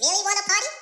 really want to party?